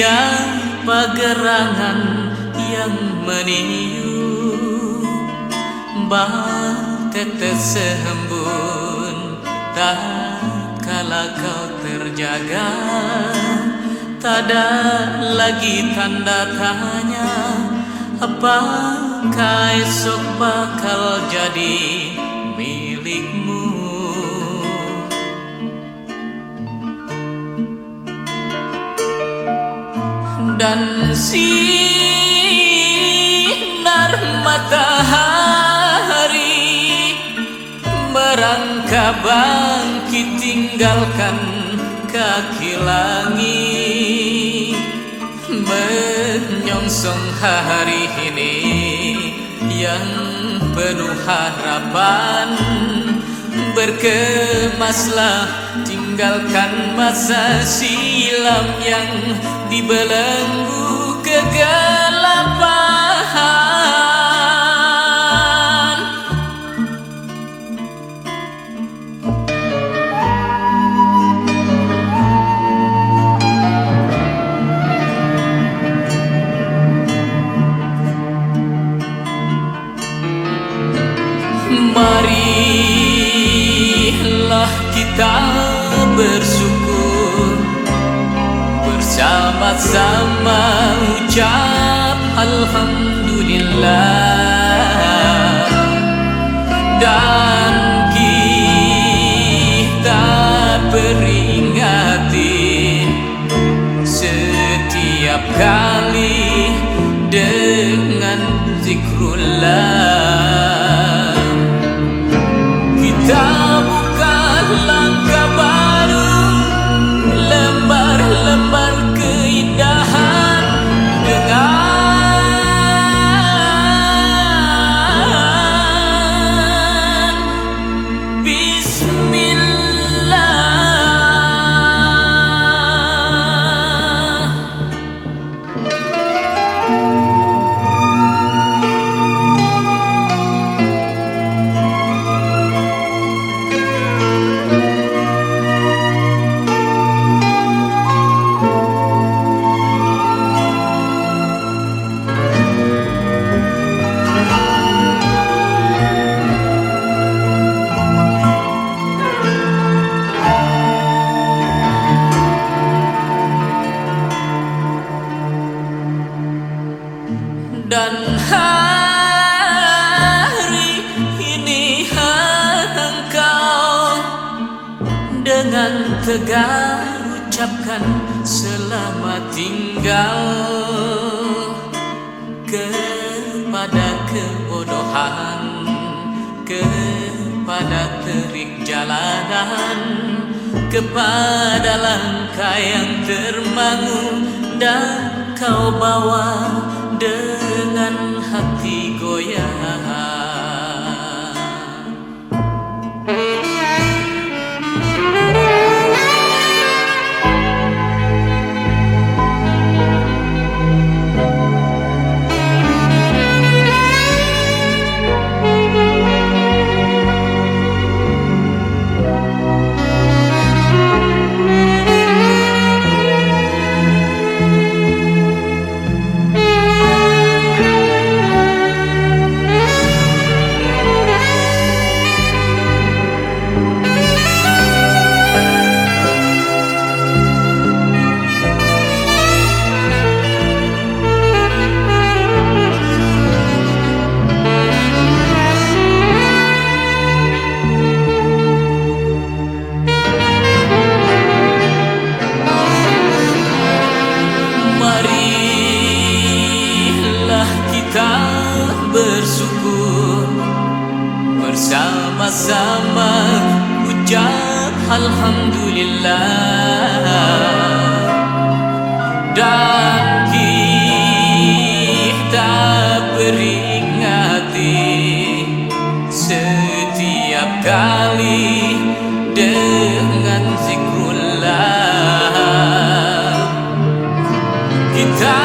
Entah siapa gerangan yang meniup Tetes sehembun Tak kala kau terjaga Tak ada lagi tanda tanya Apakah esok bakal jadi Dan sinar matahari Merangkak bangkit tinggalkan kaki langit. Menyongsong hari ini yang penuh harapan Berkemaslah tinggalkan masa silam yang dibelenggu kegelapan. Marilah kita bersyukur. Bersama-sama ucap Alhamdulillah. Dan kita peringati Setiap kali dengan zikrullah tegar ucapkan selamat tinggal Kepada kebodohan Kepada terik jalanan Kepada langkah yang termangu Dan kau bawa dengan hati bersyukur. Bersama-sama ucap Alhamdulillah. Dan kita peringati Setiap kali dengan zikrullah. Kita